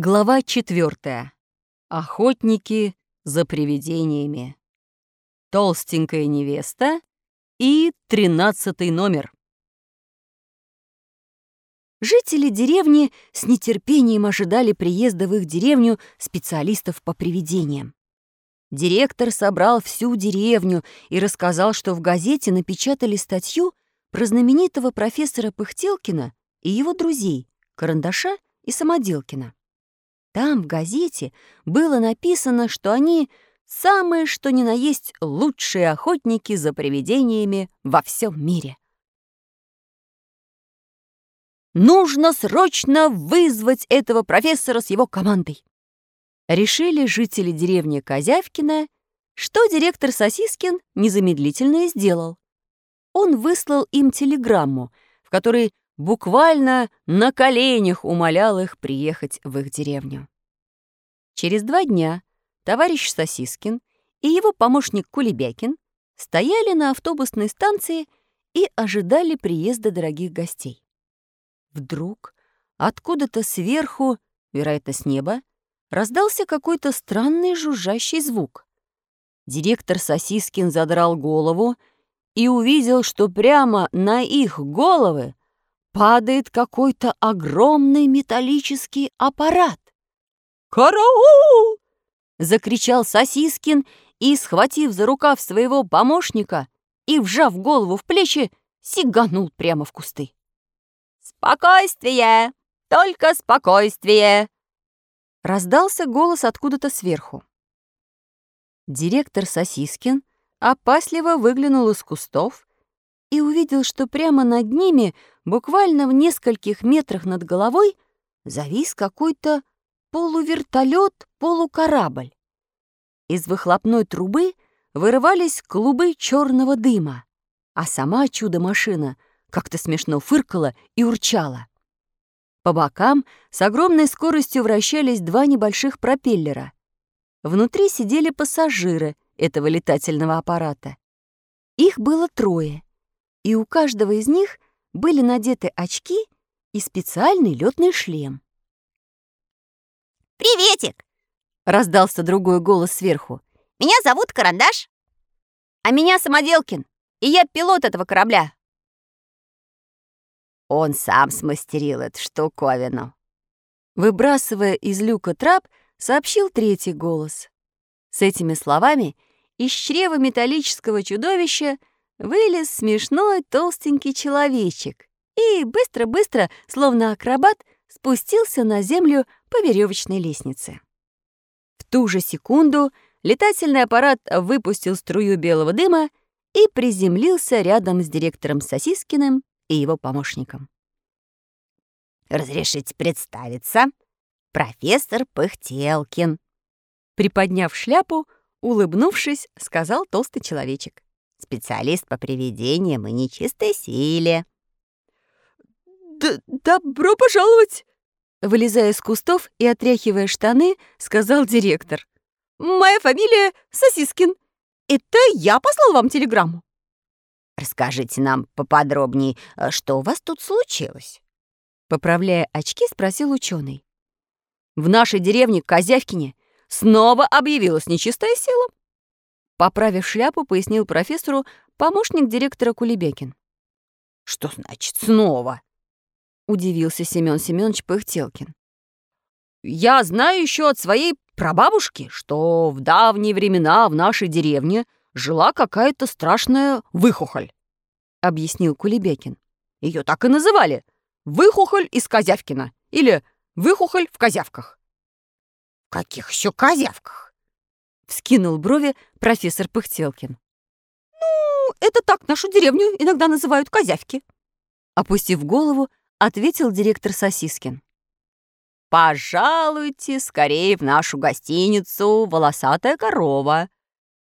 Глава четвертая. Охотники за привидениями. Толстенькая невеста и тринадцатый номер. Жители деревни с нетерпением ожидали приезда в их деревню специалистов по привидениям. Директор собрал всю деревню и рассказал, что в газете напечатали статью про знаменитого профессора Пыхтелкина и его друзей Карандаша и Самоделкина. Там, в газете, было написано, что они самые что ни на есть лучшие охотники за привидениями во всем мире. Нужно срочно вызвать этого профессора с его командой. Решили жители деревни Козявкина, что директор Сосискин незамедлительно и сделал. Он выслал им телеграмму, в которой буквально на коленях умолял их приехать в их деревню. Через два дня товарищ Сосискин и его помощник Кулебякин стояли на автобусной станции и ожидали приезда дорогих гостей. Вдруг откуда-то сверху, вероятно, с неба, раздался какой-то странный жужжащий звук. Директор Сосискин задрал голову и увидел, что прямо на их головы падает какой-то огромный металлический аппарат. «Караул!» — закричал Сосискин и, схватив за рукав своего помощника и, вжав голову в плечи, сиганул прямо в кусты. «Спокойствие! Только спокойствие!» Раздался голос откуда-то сверху. Директор Сосискин опасливо выглянул из кустов и увидел, что прямо над ними, буквально в нескольких метрах над головой, завис какой-то полувертолет, полукорабль. Из выхлопной трубы вырывались клубы черного дыма, а сама чудо-машина как-то смешно фыркала и урчала. По бокам с огромной скоростью вращались два небольших пропеллера. Внутри сидели пассажиры этого летательного аппарата. Их было трое — и у каждого из них были надеты очки и специальный летный шлем. «Приветик!» — раздался другой голос сверху. «Меня зовут Карандаш». «А меня Самоделкин, и я пилот этого корабля». Он сам смастерил эту штуковину. Выбрасывая из люка трап, сообщил третий голос. С этими словами из чрева металлического чудовища вылез смешной толстенький человечек и быстро-быстро, словно акробат, спустился на землю по веревочной лестнице. В ту же секунду летательный аппарат выпустил струю белого дыма и приземлился рядом с директором Сосискиным и его помощником. «Разрешите представиться? Профессор Пыхтелкин». Приподняв шляпу, улыбнувшись, сказал толстый человечек специалист по привидениям и нечистой силе». Д «Добро пожаловать!» Вылезая из кустов и отряхивая штаны, сказал директор. «Моя фамилия Сосискин. Это я послал вам телеграмму». «Расскажите нам поподробнее, э, что у вас тут случилось?» Поправляя очки, спросил ученый. «В нашей деревне Козявкине снова объявилась нечистая сила. Поправив шляпу, пояснил профессору помощник директора Кулебекин. «Что значит снова?» — удивился Семён Семёнович Пыхтелкин. «Я знаю еще от своей прабабушки, что в давние времена в нашей деревне жила какая-то страшная выхухоль», — объяснил Кулебекин. Ее так и называли — выхухоль из Козявкина или выхухоль в Козявках. «В каких еще Козявках?» Вскинул брови профессор Пыхтелкин. «Ну, это так нашу деревню иногда называют козявки». Опустив голову, ответил директор Сосискин. «Пожалуйте скорее в нашу гостиницу «Волосатая корова».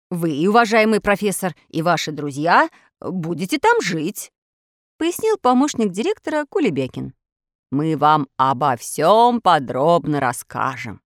Вы, уважаемый профессор, и ваши друзья будете там жить», — пояснил помощник директора Кулебекин. «Мы вам обо всем подробно расскажем».